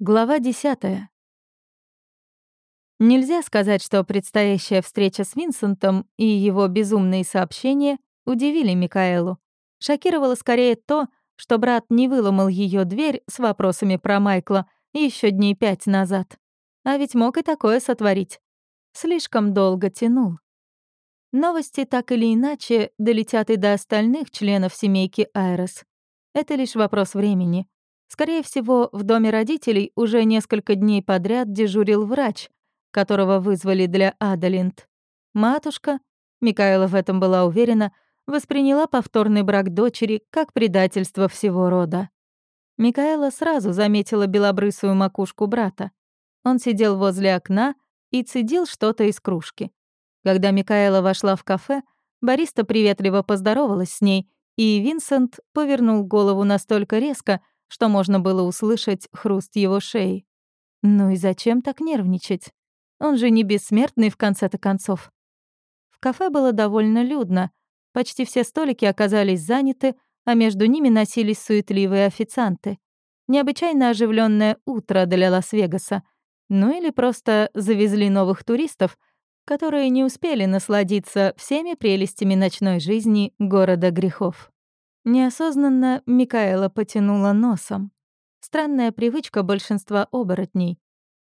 Глава 10. Нельзя сказать, что предстоящая встреча с Винсентом и его безумные сообщения удивили Микаэлу. Шокировало скорее то, что брат не выломал ее дверь с вопросами про Майкла еще дней пять назад. А ведь мог и такое сотворить. Слишком долго тянул. Новости так или иначе долетят и до остальных членов семейки Айрес. Это лишь вопрос времени — Скорее всего, в доме родителей уже несколько дней подряд дежурил врач, которого вызвали для Адалинд. Матушка, Микаэла в этом была уверена, восприняла повторный брак дочери как предательство всего рода. Микаэла сразу заметила белобрысую макушку брата. Он сидел возле окна и цедил что-то из кружки. Когда Микаэла вошла в кафе, бариста приветливо поздоровалась с ней, и Винсент повернул голову настолько резко, что можно было услышать хруст его шеи. Ну и зачем так нервничать? Он же не бессмертный в конце-то концов. В кафе было довольно людно. Почти все столики оказались заняты, а между ними носились суетливые официанты. Необычайно оживленное утро для Лас-Вегаса. Ну или просто завезли новых туристов, которые не успели насладиться всеми прелестями ночной жизни города грехов. Неосознанно Микаэла потянула носом. Странная привычка большинства оборотней.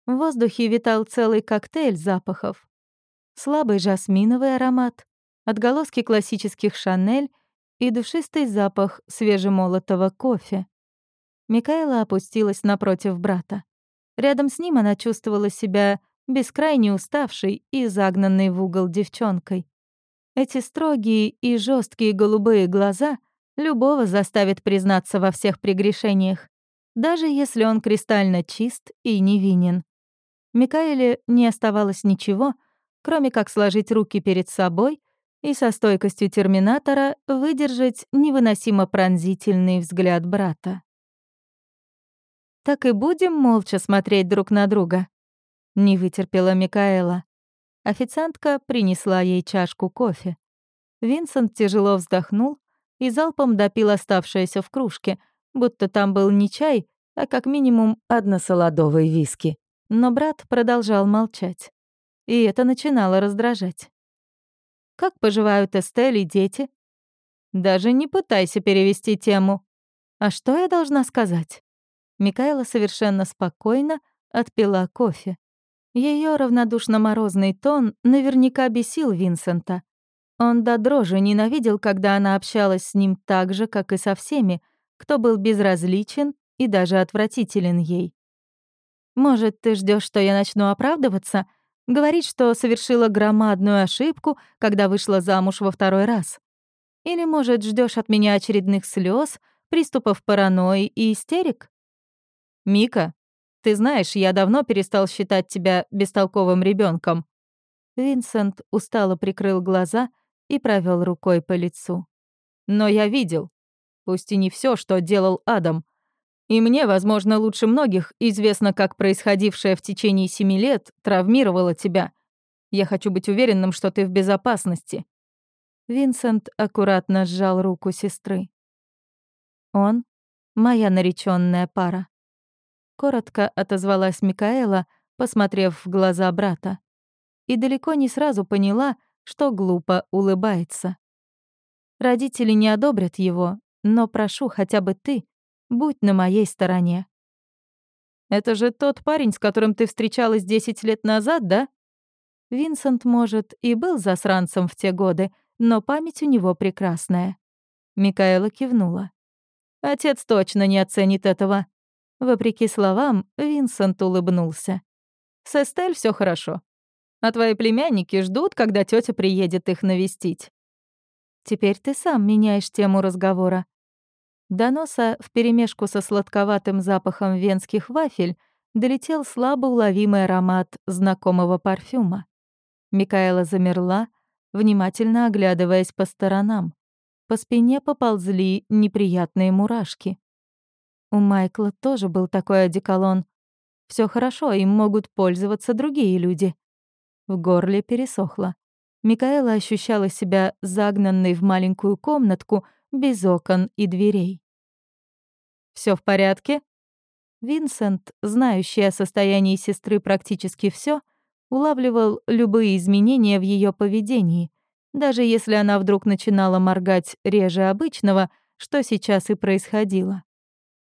В воздухе витал целый коктейль запахов. Слабый жасминовый аромат, отголоски классических «Шанель» и душистый запах свежемолотого кофе. Микаэла опустилась напротив брата. Рядом с ним она чувствовала себя бескрайне уставшей и загнанной в угол девчонкой. Эти строгие и жесткие голубые глаза — любого заставит признаться во всех прегрешениях, даже если он кристально чист и невинен. Микаэле не оставалось ничего, кроме как сложить руки перед собой и со стойкостью терминатора выдержать невыносимо пронзительный взгляд брата. «Так и будем молча смотреть друг на друга», — не вытерпела Микаэла. Официантка принесла ей чашку кофе. Винсент тяжело вздохнул и залпом допил оставшееся в кружке, будто там был не чай, а как минимум односолодовый виски. Но брат продолжал молчать. И это начинало раздражать. «Как поживают Эстель и дети?» «Даже не пытайся перевести тему». «А что я должна сказать?» Микаэла совершенно спокойно отпила кофе. Ее равнодушно-морозный тон наверняка бесил Винсента. Он до дрожи ненавидел, когда она общалась с ним так же, как и со всеми, кто был безразличен и даже отвратителен ей. «Может, ты ждешь, что я начну оправдываться? Говорить, что совершила громадную ошибку, когда вышла замуж во второй раз? Или, может, ждешь от меня очередных слез, приступов паранойи и истерик?» «Мика, ты знаешь, я давно перестал считать тебя бестолковым ребенком. Винсент устало прикрыл глаза — и провел рукой по лицу. Но я видел, пусть и не все, что делал Адам. И мне, возможно, лучше многих известно, как происходившее в течение семи лет травмировало тебя. Я хочу быть уверенным, что ты в безопасности. Винсент аккуратно сжал руку сестры. Он — моя нареченная пара. Коротко отозвалась Микаэла, посмотрев в глаза брата. И далеко не сразу поняла, что глупо улыбается. Родители не одобрят его, но прошу, хотя бы ты, будь на моей стороне. Это же тот парень, с которым ты встречалась 10 лет назад, да? Винсент, может, и был засранцем в те годы, но память у него прекрасная. Микаэла кивнула. Отец точно не оценит этого. Вопреки словам, Винсент улыбнулся. С Эстель все хорошо а твои племянники ждут, когда тетя приедет их навестить. Теперь ты сам меняешь тему разговора. До носа вперемешку со сладковатым запахом венских вафель долетел слабо уловимый аромат знакомого парфюма. Микаэла замерла, внимательно оглядываясь по сторонам. По спине поползли неприятные мурашки. У Майкла тоже был такой одеколон. Все хорошо, им могут пользоваться другие люди. В горле пересохло. Микаэла ощущала себя загнанной в маленькую комнатку без окон и дверей. Все в порядке?» Винсент, знающий о состоянии сестры практически все, улавливал любые изменения в ее поведении, даже если она вдруг начинала моргать реже обычного, что сейчас и происходило.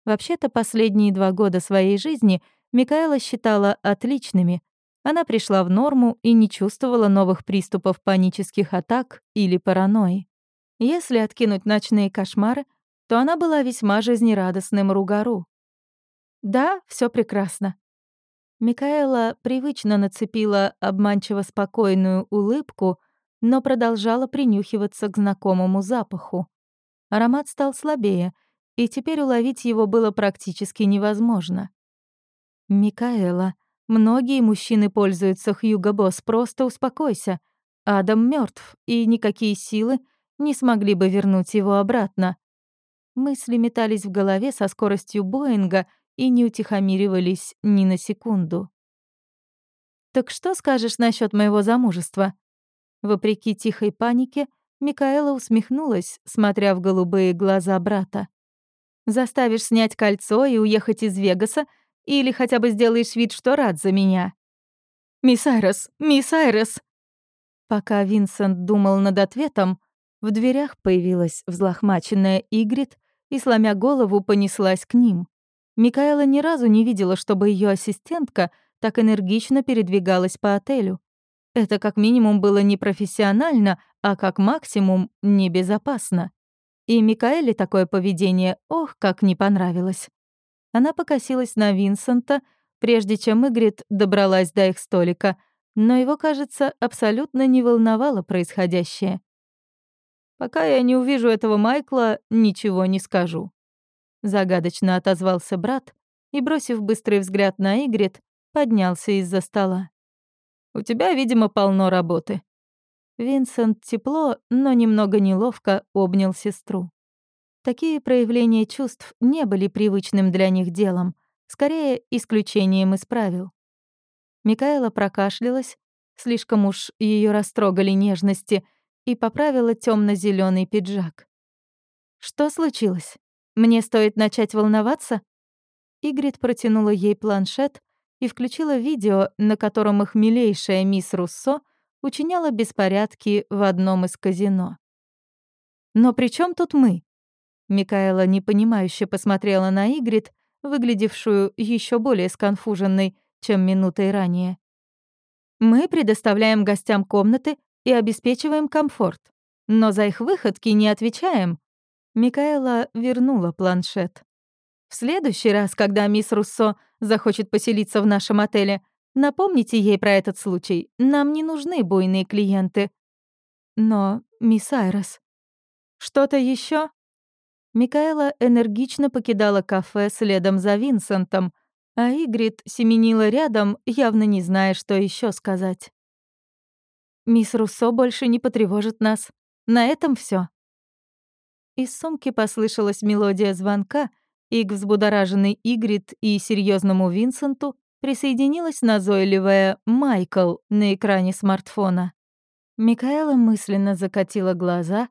Вообще-то последние два года своей жизни Микаэла считала отличными. Она пришла в норму и не чувствовала новых приступов панических атак или паранойи. Если откинуть ночные кошмары, то она была весьма жизнерадостным ругару. Да, все прекрасно. Микаэла привычно нацепила обманчиво спокойную улыбку, но продолжала принюхиваться к знакомому запаху. Аромат стал слабее, и теперь уловить его было практически невозможно. «Микаэла, многие мужчины пользуются Хьюго Босс, просто успокойся. Адам мертв, и никакие силы не смогли бы вернуть его обратно». Мысли метались в голове со скоростью Боинга и не утихомиривались ни на секунду. «Так что скажешь насчет моего замужества?» Вопреки тихой панике, Микаэла усмехнулась, смотря в голубые глаза брата. «Заставишь снять кольцо и уехать из Вегаса, или хотя бы сделаешь вид, что рад за меня?» «Мисс Айрес! Мисс Айрес!» Пока Винсент думал над ответом, в дверях появилась взлохмаченная Игрит и, сломя голову, понеслась к ним. Микаэла ни разу не видела, чтобы ее ассистентка так энергично передвигалась по отелю. Это как минимум было непрофессионально, а как максимум небезопасно. И Микаэле такое поведение, ох, как не понравилось. Она покосилась на Винсента, прежде чем Игрит добралась до их столика, но его, кажется, абсолютно не волновало происходящее. «Пока я не увижу этого Майкла, ничего не скажу», — загадочно отозвался брат и, бросив быстрый взгляд на Игрит, поднялся из-за стола. У тебя, видимо, полно работы». Винсент тепло, но немного неловко обнял сестру. Такие проявления чувств не были привычным для них делом, скорее исключением из правил. Микаэла прокашлялась, слишком уж ее растрогали нежности, и поправила темно зеленый пиджак. «Что случилось? Мне стоит начать волноваться?» Игрит протянула ей планшет, и включила видео, на котором их милейшая мисс Руссо учиняла беспорядки в одном из казино. «Но при чем тут мы?» Микаэла непонимающе посмотрела на Игрит, выглядевшую еще более сконфуженной, чем минутой ранее. «Мы предоставляем гостям комнаты и обеспечиваем комфорт, но за их выходки не отвечаем». Микаэла вернула планшет. В следующий раз, когда мисс Руссо захочет поселиться в нашем отеле, напомните ей про этот случай. Нам не нужны буйные клиенты. Но, мисс Айрос, что-то еще? Микаэла энергично покидала кафе следом за Винсентом, а Игрит семенила рядом, явно не зная, что еще сказать. «Мисс Руссо больше не потревожит нас. На этом все. Из сумки послышалась мелодия звонка, и к взбудораженной Игрит и серьезному Винсенту присоединилась назойливая «Майкл» на экране смартфона. Микаэла мысленно закатила глаза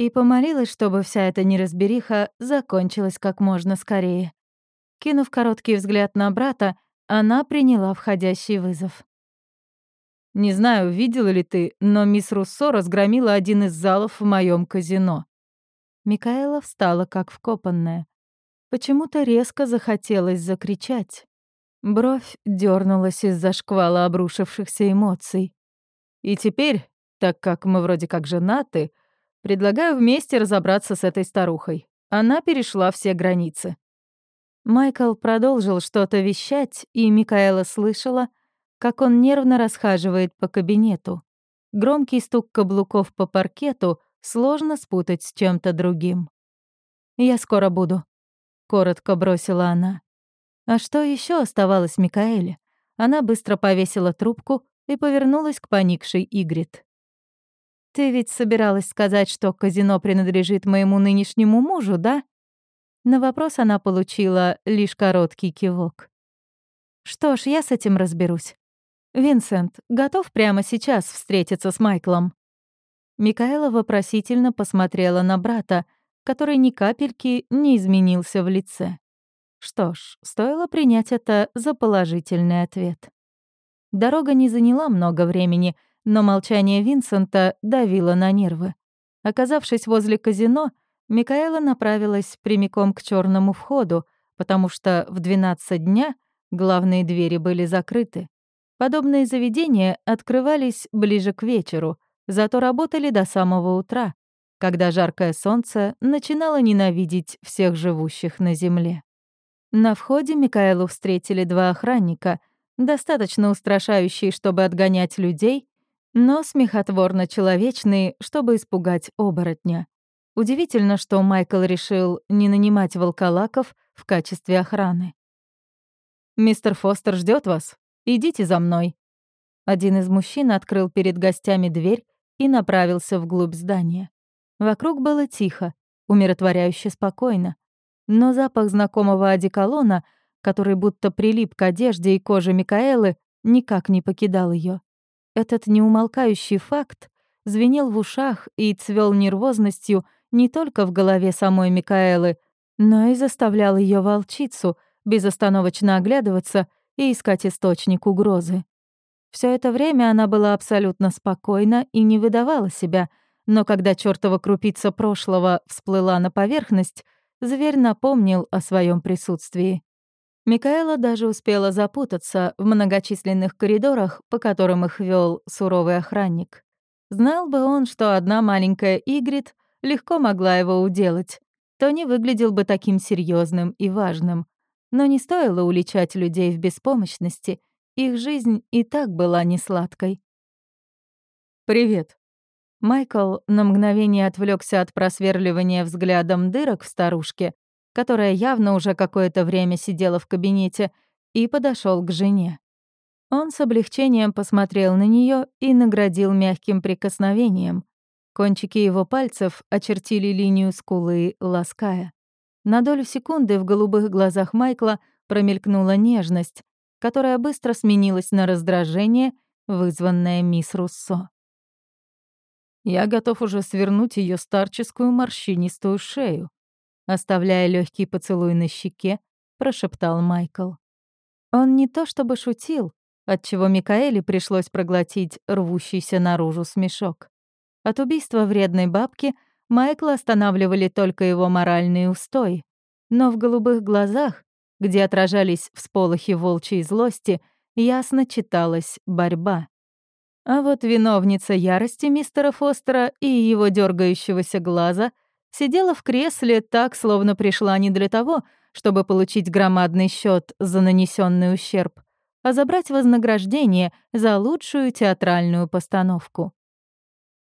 и помолилась, чтобы вся эта неразбериха закончилась как можно скорее. Кинув короткий взгляд на брата, она приняла входящий вызов. «Не знаю, видела ли ты, но мисс Руссо разгромила один из залов в моем казино». Микаэла встала как вкопанная. Почему-то резко захотелось закричать. Бровь дернулась из-за шквала обрушившихся эмоций. И теперь, так как мы вроде как женаты, предлагаю вместе разобраться с этой старухой. Она перешла все границы. Майкл продолжил что-то вещать, и Микаэла слышала, как он нервно расхаживает по кабинету. Громкий стук каблуков по паркету сложно спутать с чем-то другим. «Я скоро буду», коротко бросила она. А что еще оставалось Микаэле? Она быстро повесила трубку и повернулась к поникшей Игрит. «Ты ведь собиралась сказать, что казино принадлежит моему нынешнему мужу, да?» На вопрос она получила лишь короткий кивок. «Что ж, я с этим разберусь. Винсент, готов прямо сейчас встретиться с Майклом?» Микаэла вопросительно посмотрела на брата, который ни капельки не изменился в лице. Что ж, стоило принять это за положительный ответ. Дорога не заняла много времени, но молчание Винсента давило на нервы. Оказавшись возле казино, Микаэла направилась прямиком к черному входу, потому что в 12 дня главные двери были закрыты. Подобные заведения открывались ближе к вечеру, зато работали до самого утра, когда жаркое солнце начинало ненавидеть всех живущих на земле. На входе Микаэлу встретили два охранника, достаточно устрашающие, чтобы отгонять людей, но смехотворно человечные, чтобы испугать оборотня. Удивительно, что Майкл решил не нанимать волколаков в качестве охраны. «Мистер Фостер ждет вас. Идите за мной». Один из мужчин открыл перед гостями дверь и направился вглубь здания. Вокруг было тихо, умиротворяюще спокойно но запах знакомого одеколона, который будто прилип к одежде и коже Микаэлы, никак не покидал ее. Этот неумолкающий факт звенел в ушах и цвел нервозностью не только в голове самой Микаэлы, но и заставлял ее волчицу безостановочно оглядываться и искать источник угрозы. Все это время она была абсолютно спокойна и не выдавала себя, но когда чертова крупица прошлого всплыла на поверхность, зверь напомнил о своем присутствии. Микаэла даже успела запутаться в многочисленных коридорах, по которым их вел суровый охранник. Знал бы он, что одна маленькая Игрит легко могла его уделать, то не выглядел бы таким серьезным и важным. Но не стоило уличать людей в беспомощности, их жизнь и так была несладкой. «Привет», Майкл на мгновение отвлекся от просверливания взглядом дырок в старушке, которая явно уже какое-то время сидела в кабинете, и подошел к жене. Он с облегчением посмотрел на нее и наградил мягким прикосновением. Кончики его пальцев очертили линию скулы, лаская. На долю секунды в голубых глазах Майкла промелькнула нежность, которая быстро сменилась на раздражение, вызванное мисс Руссо. Я готов уже свернуть ее старческую морщинистую шею. Оставляя легкий поцелуй на щеке, прошептал Майкл. Он не то чтобы шутил, отчего Микаэле пришлось проглотить рвущийся наружу смешок. От убийства вредной бабки Майкла останавливали только его моральные устои. Но в голубых глазах, где отражались всполохи волчьей злости, ясно читалась борьба. А вот виновница ярости мистера Фостера и его дергающегося глаза сидела в кресле так, словно пришла не для того, чтобы получить громадный счет за нанесенный ущерб, а забрать вознаграждение за лучшую театральную постановку.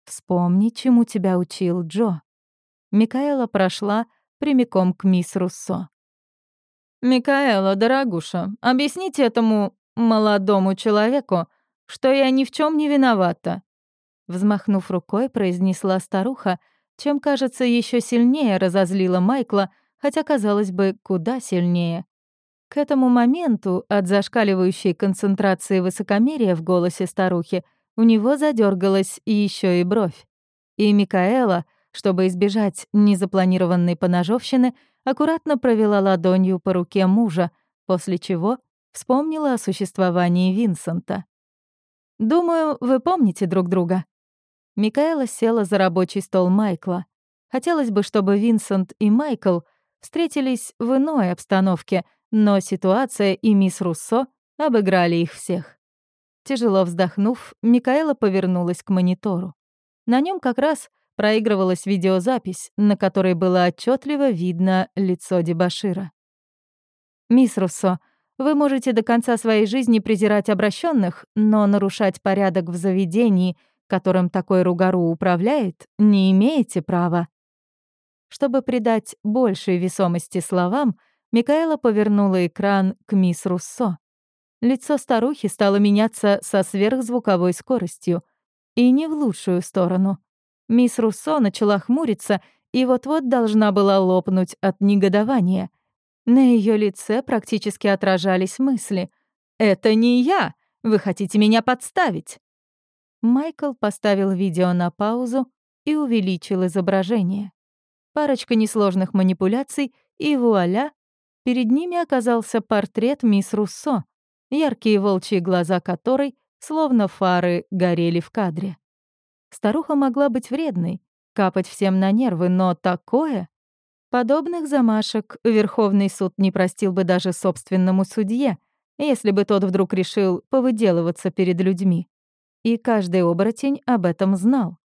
«Вспомни, чему тебя учил Джо». Микаэла прошла прямиком к мисс Руссо. «Микаэла, дорогуша, объясните этому молодому человеку, что я ни в чем не виновата», — взмахнув рукой, произнесла старуха, чем, кажется, еще сильнее разозлила Майкла, хотя, казалось бы, куда сильнее. К этому моменту от зашкаливающей концентрации высокомерия в голосе старухи у него задергалась еще и бровь. И Микаэла, чтобы избежать незапланированной поножовщины, аккуратно провела ладонью по руке мужа, после чего вспомнила о существовании Винсента. Думаю, вы помните друг друга». Микаэла села за рабочий стол Майкла. Хотелось бы, чтобы Винсент и Майкл встретились в иной обстановке, но ситуация и мисс Руссо обыграли их всех. Тяжело вздохнув, Микаэла повернулась к монитору. На нем как раз проигрывалась видеозапись, на которой было отчетливо видно лицо Дебашира. «Мисс Руссо, вы можете до конца своей жизни презирать обращенных, но нарушать порядок в заведении, которым такой ругару управляет, не имеете права. Чтобы придать большей весомости словам, Микаэла повернула экран к мисс Руссо. Лицо старухи стало меняться со сверхзвуковой скоростью. И не в лучшую сторону. Мисс Руссо начала хмуриться и вот-вот должна была лопнуть от негодования — на ее лице практически отражались мысли. «Это не я! Вы хотите меня подставить!» Майкл поставил видео на паузу и увеличил изображение. Парочка несложных манипуляций, и вуаля! перед ними оказался портрет мисс Руссо, яркие волчьи глаза которой, словно фары, горели в кадре. Старуха могла быть вредной, капать всем на нервы, но такое... Подобных замашек Верховный суд не простил бы даже собственному судье, если бы тот вдруг решил повыделываться перед людьми. И каждый оборотень об этом знал.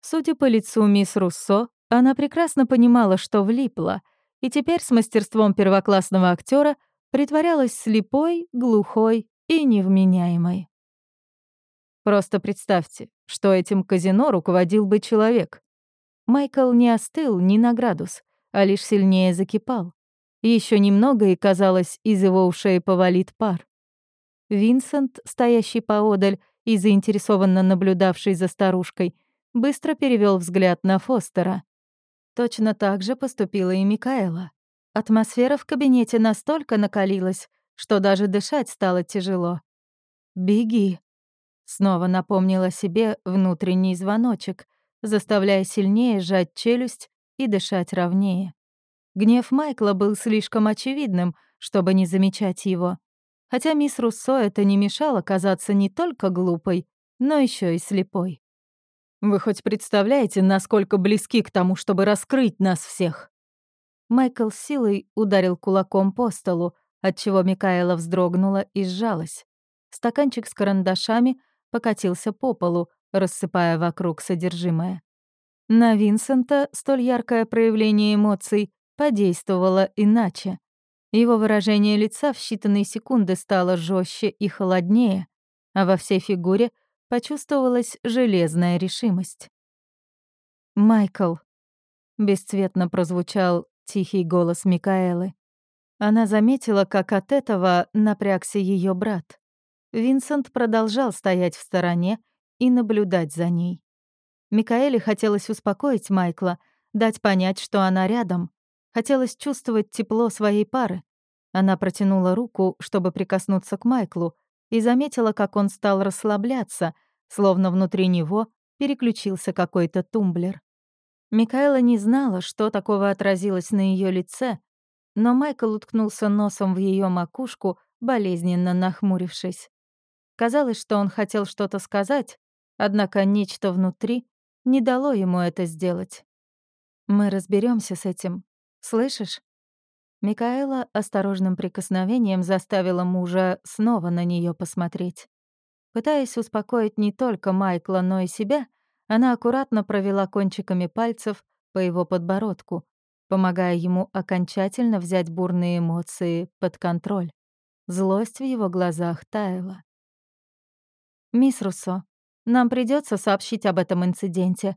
Судя по лицу мисс Руссо, она прекрасно понимала, что влипла, и теперь с мастерством первоклассного актера притворялась слепой, глухой и невменяемой. Просто представьте, что этим казино руководил бы человек. Майкл не остыл ни на градус, а лишь сильнее закипал. Еще немного, и, казалось, из его ушей повалит пар. Винсент, стоящий поодаль и заинтересованно наблюдавший за старушкой, быстро перевел взгляд на Фостера. Точно так же поступила и Микаэла. Атмосфера в кабинете настолько накалилась, что даже дышать стало тяжело. «Беги», — снова напомнила себе внутренний звоночек, заставляя сильнее сжать челюсть и дышать ровнее. Гнев Майкла был слишком очевидным, чтобы не замечать его. Хотя мисс Руссо это не мешало казаться не только глупой, но еще и слепой. Вы хоть представляете, насколько близки к тому, чтобы раскрыть нас всех?» Майкл силой ударил кулаком по столу, отчего Микаэла вздрогнула и сжалась. Стаканчик с карандашами покатился по полу, рассыпая вокруг содержимое. На Винсента столь яркое проявление эмоций подействовало иначе. Его выражение лица в считанные секунды стало жестче и холоднее, а во всей фигуре почувствовалась железная решимость. «Майкл», — бесцветно прозвучал тихий голос Микаэлы. Она заметила, как от этого напрягся ее брат. Винсент продолжал стоять в стороне и наблюдать за ней. Микаэле хотелось успокоить Майкла, дать понять, что она рядом. Хотелось чувствовать тепло своей пары. Она протянула руку, чтобы прикоснуться к Майклу, и заметила, как он стал расслабляться, словно внутри него переключился какой-то тумблер. Микаэла не знала, что такого отразилось на ее лице, но Майкл уткнулся носом в ее макушку, болезненно нахмурившись. Казалось, что он хотел что-то сказать, однако нечто внутри не дало ему это сделать. «Мы разберемся с этим. Слышишь?» Микаэла осторожным прикосновением заставила мужа снова на нее посмотреть. Пытаясь успокоить не только Майкла, но и себя, она аккуратно провела кончиками пальцев по его подбородку, помогая ему окончательно взять бурные эмоции под контроль. Злость в его глазах таяла. «Мисс Руссо, нам придется сообщить об этом инциденте».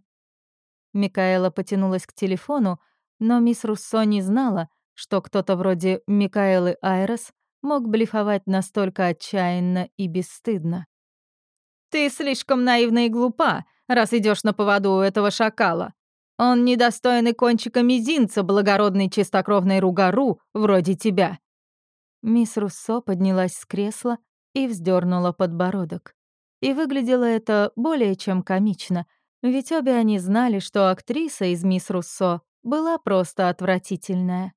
Микаэла потянулась к телефону, но мисс Руссо не знала, что кто-то вроде Микаэлы Айрес мог блефовать настолько отчаянно и бесстыдно. «Ты слишком наивна и глупа, раз идешь на поводу у этого шакала. Он недостойный кончика мизинца благородной чистокровной ругару вроде тебя». Мисс Руссо поднялась с кресла и вздернула подбородок. И выглядело это более чем комично, ведь обе они знали, что актриса из мисс Руссо была просто отвратительная.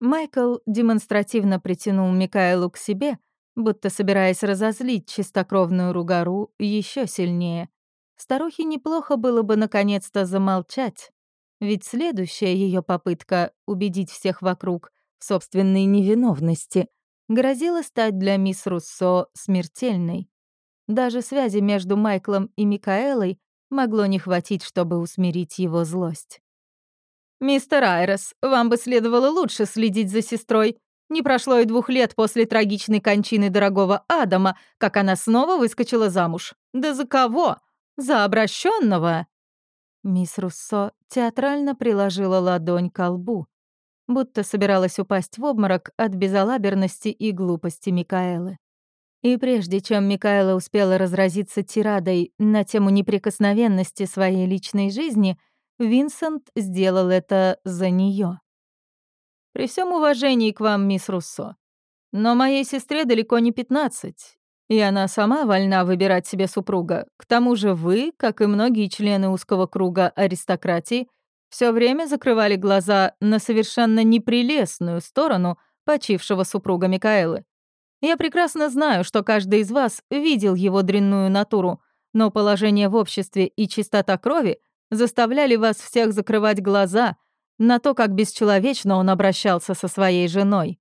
Майкл демонстративно притянул Микаэлу к себе, будто собираясь разозлить чистокровную ругару еще сильнее. Старухе неплохо было бы наконец-то замолчать, ведь следующая ее попытка убедить всех вокруг в собственной невиновности грозила стать для мисс Руссо смертельной. Даже связи между Майклом и Микаэлой могло не хватить, чтобы усмирить его злость. «Мистер Айрес, вам бы следовало лучше следить за сестрой. Не прошло и двух лет после трагичной кончины дорогого Адама, как она снова выскочила замуж. Да за кого? За обращенного. Мисс Руссо театрально приложила ладонь к лбу, будто собиралась упасть в обморок от безалаберности и глупости Микаэлы. И прежде чем Микаэла успела разразиться тирадой на тему неприкосновенности своей личной жизни — Винсент сделал это за нее. При всем уважении к вам, мисс Руссо, но моей сестре далеко не 15, и она сама вольна выбирать себе супруга. К тому же вы, как и многие члены узкого круга аристократии, все время закрывали глаза на совершенно непрелестную сторону почившего супруга Микаэлы. Я прекрасно знаю, что каждый из вас видел его дрянную натуру, но положение в обществе и чистота крови заставляли вас всех закрывать глаза на то, как бесчеловечно он обращался со своей женой.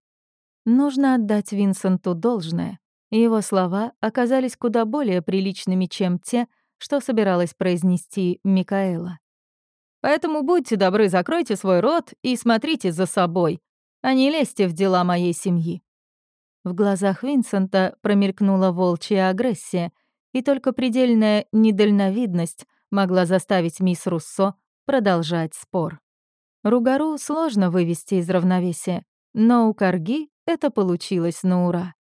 Нужно отдать Винсенту должное. Его слова оказались куда более приличными, чем те, что собиралась произнести Микаэла. Поэтому будьте добры, закройте свой рот и смотрите за собой, а не лезьте в дела моей семьи». В глазах Винсента промелькнула волчья агрессия, и только предельная недальновидность могла заставить мисс Руссо продолжать спор. Ругару сложно вывести из равновесия, но у Карги это получилось на ура.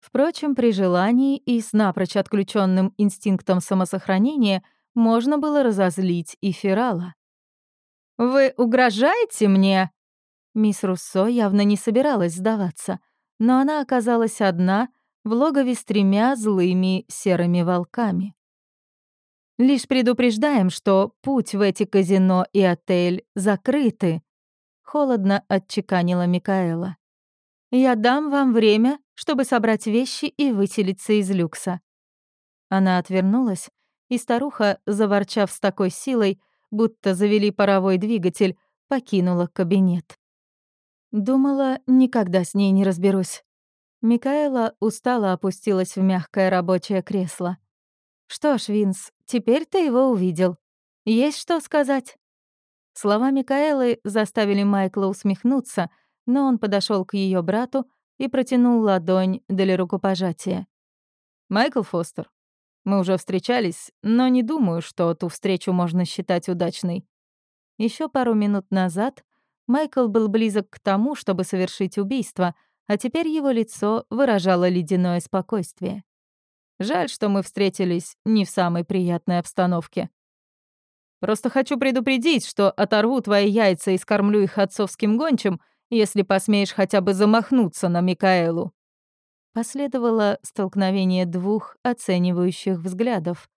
Впрочем, при желании и с напрочь отключенным инстинктом самосохранения можно было разозлить и Ферала. «Вы угрожаете мне?» Мисс Руссо явно не собиралась сдаваться, но она оказалась одна в логове с тремя злыми серыми волками. «Лишь предупреждаем, что путь в эти казино и отель закрыты», — холодно отчеканила Микаэла. «Я дам вам время, чтобы собрать вещи и выселиться из люкса». Она отвернулась, и старуха, заворчав с такой силой, будто завели паровой двигатель, покинула кабинет. Думала, никогда с ней не разберусь. Микаэла устало опустилась в мягкое рабочее кресло. «Что ж, Винс, теперь ты его увидел. Есть что сказать?» Слова Микаэлы заставили Майкла усмехнуться, но он подошел к ее брату и протянул ладонь для рукопожатия. «Майкл Фостер, мы уже встречались, но не думаю, что ту встречу можно считать удачной». Еще пару минут назад Майкл был близок к тому, чтобы совершить убийство, а теперь его лицо выражало ледяное спокойствие. Жаль, что мы встретились не в самой приятной обстановке. Просто хочу предупредить, что оторву твои яйца и скормлю их отцовским гончим, если посмеешь хотя бы замахнуться на Микаэлу». Последовало столкновение двух оценивающих взглядов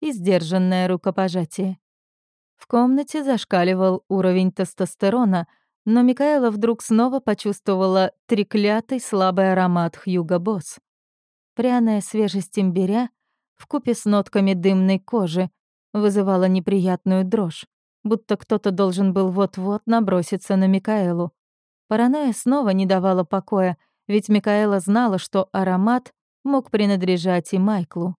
и сдержанное рукопожатие. В комнате зашкаливал уровень тестостерона, но Микаэла вдруг снова почувствовала треклятый слабый аромат Хьюго Босс. Пряная свежесть имбиря вкупе с нотками дымной кожи вызывала неприятную дрожь, будто кто-то должен был вот-вот наброситься на Микаэлу. Паранойя снова не давала покоя, ведь Микаэла знала, что аромат мог принадлежать и Майклу.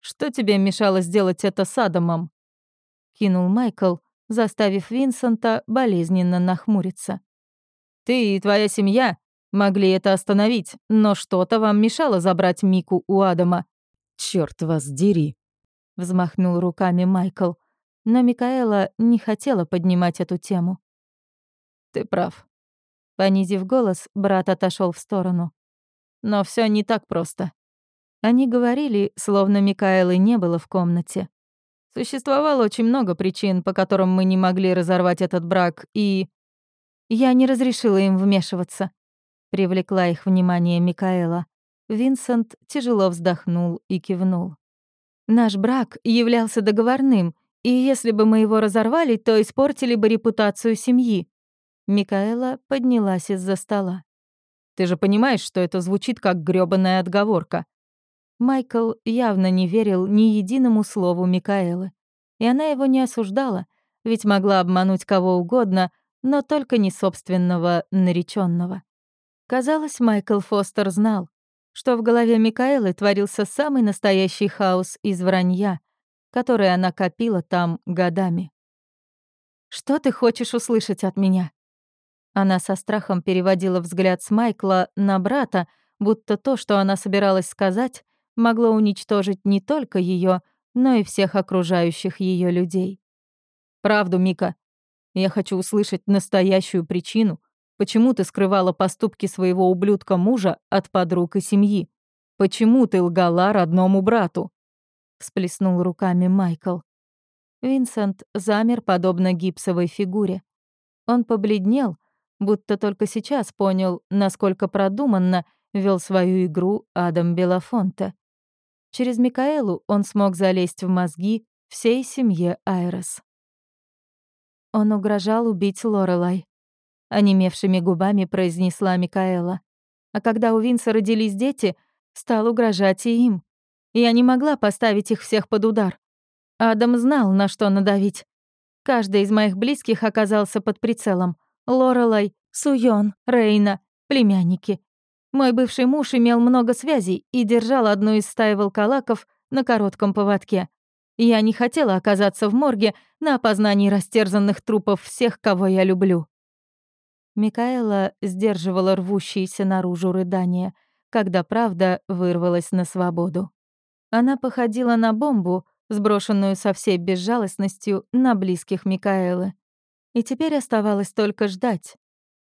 «Что тебе мешало сделать это с Адамом?» — кинул Майкл, заставив Винсента болезненно нахмуриться. «Ты и твоя семья могли это остановить, но что-то вам мешало забрать Мику у Адама». «Чёрт вас дери!» — взмахнул руками Майкл, но Микаэла не хотела поднимать эту тему. Ты прав. Понизив голос, брат отошел в сторону. Но все не так просто. Они говорили, словно Микаэлы не было в комнате. Существовало очень много причин, по которым мы не могли разорвать этот брак, и... Я не разрешила им вмешиваться. Привлекла их внимание Микаэла. Винсент тяжело вздохнул и кивнул. Наш брак являлся договорным, и если бы мы его разорвали, то испортили бы репутацию семьи. Микаэла поднялась из-за стола. «Ты же понимаешь, что это звучит как грёбаная отговорка». Майкл явно не верил ни единому слову Микаэлы. И она его не осуждала, ведь могла обмануть кого угодно, но только не собственного нареченного. Казалось, Майкл Фостер знал, что в голове Микаэлы творился самый настоящий хаос из вранья, который она копила там годами. «Что ты хочешь услышать от меня?» Она со страхом переводила взгляд с Майкла на брата, будто то, что она собиралась сказать, могло уничтожить не только ее, но и всех окружающих ее людей. «Правду, Мика. Я хочу услышать настоящую причину, почему ты скрывала поступки своего ублюдка мужа от подруг и семьи. Почему ты лгала родному брату?» Всплеснул руками Майкл. Винсент замер подобно гипсовой фигуре. Он побледнел, будто только сейчас понял, насколько продуманно вел свою игру Адам Белафонте. Через Микаэлу он смог залезть в мозги всей семье Айрес. Он угрожал убить Лорелай. Онемевшими губами произнесла Микаэла. А когда у Винса родились дети, стал угрожать и им. Я не могла поставить их всех под удар. Адам знал, на что надавить. Каждый из моих близких оказался под прицелом. Лорелай, Суён, Рейна, племянники. Мой бывший муж имел много связей и держал одну из стаи волколаков на коротком поводке. Я не хотела оказаться в морге на опознании растерзанных трупов всех, кого я люблю. Микаэла сдерживала рвущиеся наружу рыдания, когда правда вырвалась на свободу. Она походила на бомбу, сброшенную со всей безжалостностью на близких Микаэлы. И теперь оставалось только ждать,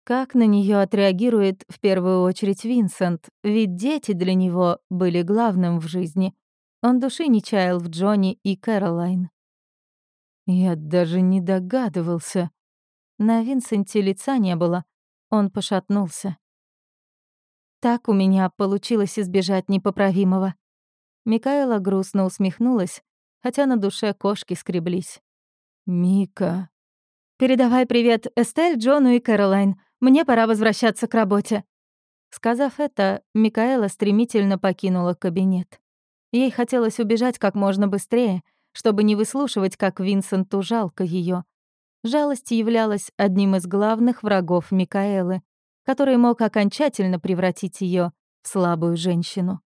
как на нее отреагирует в первую очередь Винсент, ведь дети для него были главным в жизни. Он души не чаял в Джонни и Кэролайн. Я даже не догадывался. На Винсенте лица не было. Он пошатнулся. Так у меня получилось избежать непоправимого. Микаэла грустно усмехнулась, хотя на душе кошки скреблись. «Мика...» «Передавай привет Эстель, Джону и Кэролайн. Мне пора возвращаться к работе». Сказав это, Микаэла стремительно покинула кабинет. Ей хотелось убежать как можно быстрее, чтобы не выслушивать, как Винсенту жалко ее. Жалость являлась одним из главных врагов Микаэлы, который мог окончательно превратить ее в слабую женщину.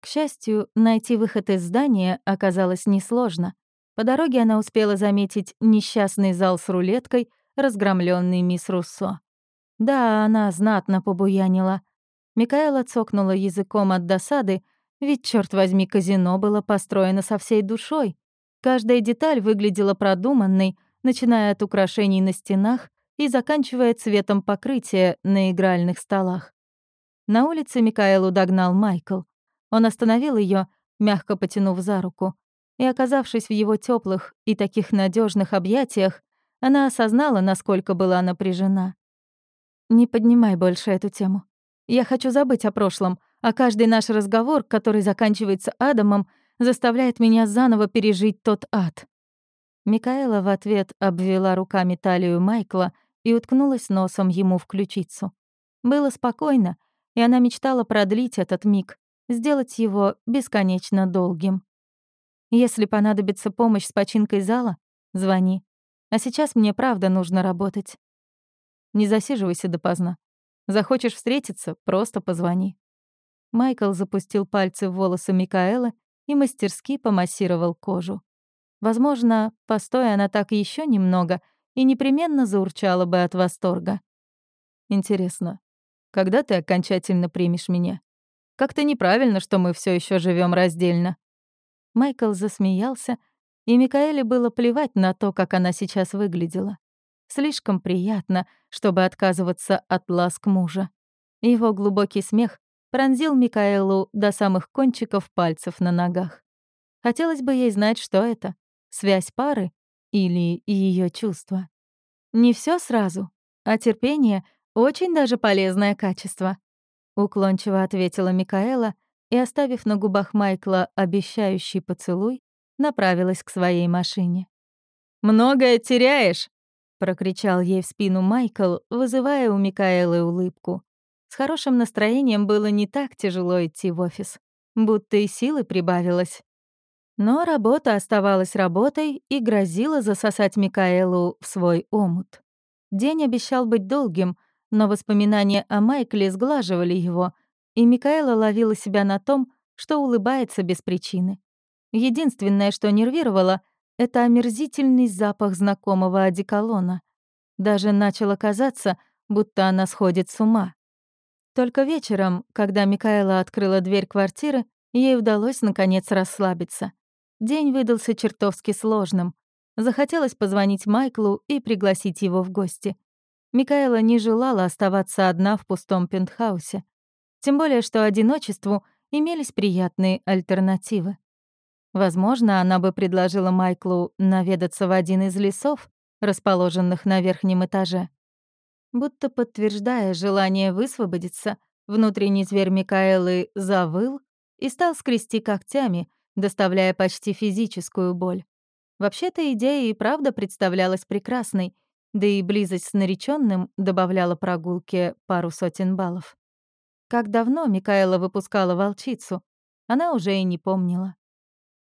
К счастью, найти выход из здания оказалось несложно. По дороге она успела заметить несчастный зал с рулеткой, разгромленный мисс Руссо. Да, она знатно побуянила. Микаэла цокнула языком от досады, ведь, черт возьми, казино было построено со всей душой. Каждая деталь выглядела продуманной, начиная от украшений на стенах и заканчивая цветом покрытия на игральных столах. На улице Микаэлу догнал Майкл. Он остановил ее, мягко потянув за руку. И, оказавшись в его теплых и таких надежных объятиях, она осознала, насколько была напряжена. Не поднимай больше эту тему. Я хочу забыть о прошлом, а каждый наш разговор, который заканчивается Адамом, заставляет меня заново пережить тот ад. Микаэла в ответ обвела руками талию Майкла и уткнулась носом ему в ключицу. Было спокойно, и она мечтала продлить этот миг, сделать его бесконечно долгим. Если понадобится помощь с починкой зала, звони. А сейчас мне правда нужно работать. Не засиживайся допоздна. Захочешь встретиться — просто позвони». Майкл запустил пальцы в волосы Микаэлы и мастерски помассировал кожу. Возможно, постоя она так еще немного и непременно заурчала бы от восторга. «Интересно, когда ты окончательно примешь меня? Как-то неправильно, что мы все еще живем раздельно». Майкл засмеялся, и Микаэле было плевать на то, как она сейчас выглядела. Слишком приятно, чтобы отказываться от ласк мужа. Его глубокий смех пронзил Микаэлу до самых кончиков пальцев на ногах. Хотелось бы ей знать, что это — связь пары или ее чувства. Не все сразу, а терпение — очень даже полезное качество. Уклончиво ответила Микаэла и, оставив на губах Майкла обещающий поцелуй, направилась к своей машине. «Многое теряешь!» прокричал ей в спину Майкл, вызывая у Микаэлы улыбку. С хорошим настроением было не так тяжело идти в офис, будто и силы прибавилось. Но работа оставалась работой и грозила засосать Микаэлу в свой омут. День обещал быть долгим, но воспоминания о Майкле сглаживали его, и Микаэла ловила себя на том, что улыбается без причины. Единственное, что нервировало — это омерзительный запах знакомого одеколона. Даже начало казаться, будто она сходит с ума. Только вечером, когда Микаэла открыла дверь квартиры, ей удалось наконец расслабиться. День выдался чертовски сложным. Захотелось позвонить Майклу и пригласить его в гости. Микаэла не желала оставаться одна в пустом пентхаусе. Тем более, что одиночеству имелись приятные альтернативы. Возможно, она бы предложила Майклу наведаться в один из лесов, расположенных на верхнем этаже. Будто подтверждая желание высвободиться, внутренний зверь Микаэлы завыл и стал скрести когтями, доставляя почти физическую боль. Вообще-то идея и правда представлялась прекрасной, Да и близость с нареченным добавляла прогулке пару сотен баллов. Как давно Микаэла выпускала волчицу, она уже и не помнила.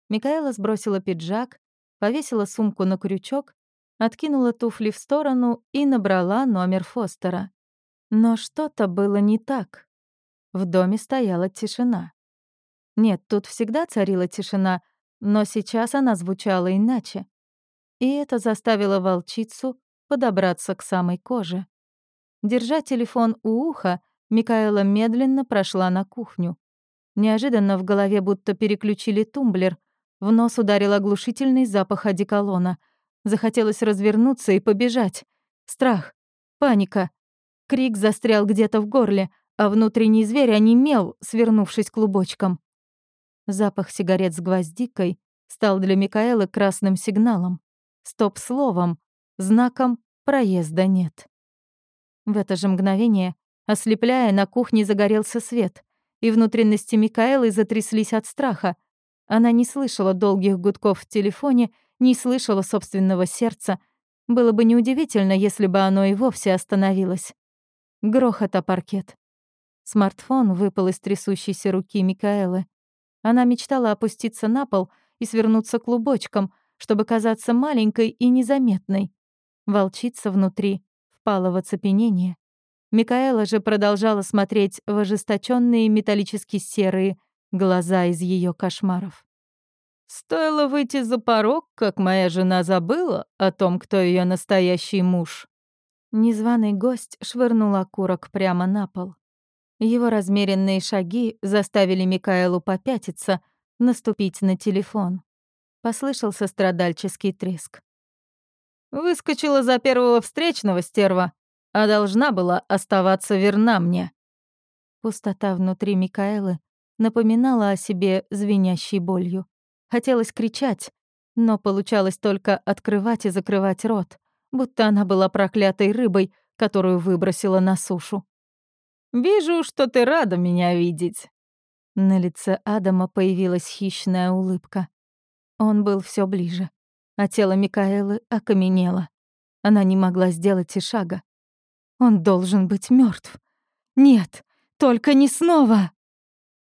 Микаэла сбросила пиджак, повесила сумку на крючок, откинула туфли в сторону и набрала номер Фостера. Но что-то было не так. В доме стояла тишина. Нет, тут всегда царила тишина, но сейчас она звучала иначе. И это заставило волчицу подобраться к самой коже. Держа телефон у уха, Микаэла медленно прошла на кухню. Неожиданно в голове будто переключили тумблер. В нос ударил оглушительный запах одеколона. Захотелось развернуться и побежать. Страх, паника. Крик застрял где-то в горле, а внутренний зверь онемел, свернувшись клубочком. Запах сигарет с гвоздикой стал для Микаэлы красным сигналом, стоп-словом, знаком «проезда нет». В это же мгновение, ослепляя, на кухне загорелся свет, и внутренности Микаэлы затряслись от страха. Она не слышала долгих гудков в телефоне, не слышала собственного сердца. Было бы неудивительно, если бы оно и вовсе остановилось. Грохот о паркет. Смартфон выпал из трясущейся руки Микаэлы. Она мечтала опуститься на пол и свернуться клубочком, чтобы казаться маленькой и незаметной. Волчица внутри впала в оцепенение. Микаэла же продолжала смотреть в ожесточенные металлически серые глаза из ее кошмаров. «Стоило выйти за порог, как моя жена забыла о том, кто ее настоящий муж». Незваный гость швырнул окурок прямо на пол. Его размеренные шаги заставили Микаэлу попятиться, наступить на телефон. Послышался страдальческий треск. «Выскочила за первого встречного стерва, а должна была оставаться верна мне». Пустота внутри Микаэлы напоминала о себе звенящей болью. Хотелось кричать, но получалось только открывать и закрывать рот, будто она была проклятой рыбой, которую выбросила на сушу. Вижу, что ты рада меня видеть». На лице Адама появилась хищная улыбка. Он был все ближе, а тело Микаэлы окаменело. Она не могла сделать и шага. Он должен быть мертв. Нет, только не снова.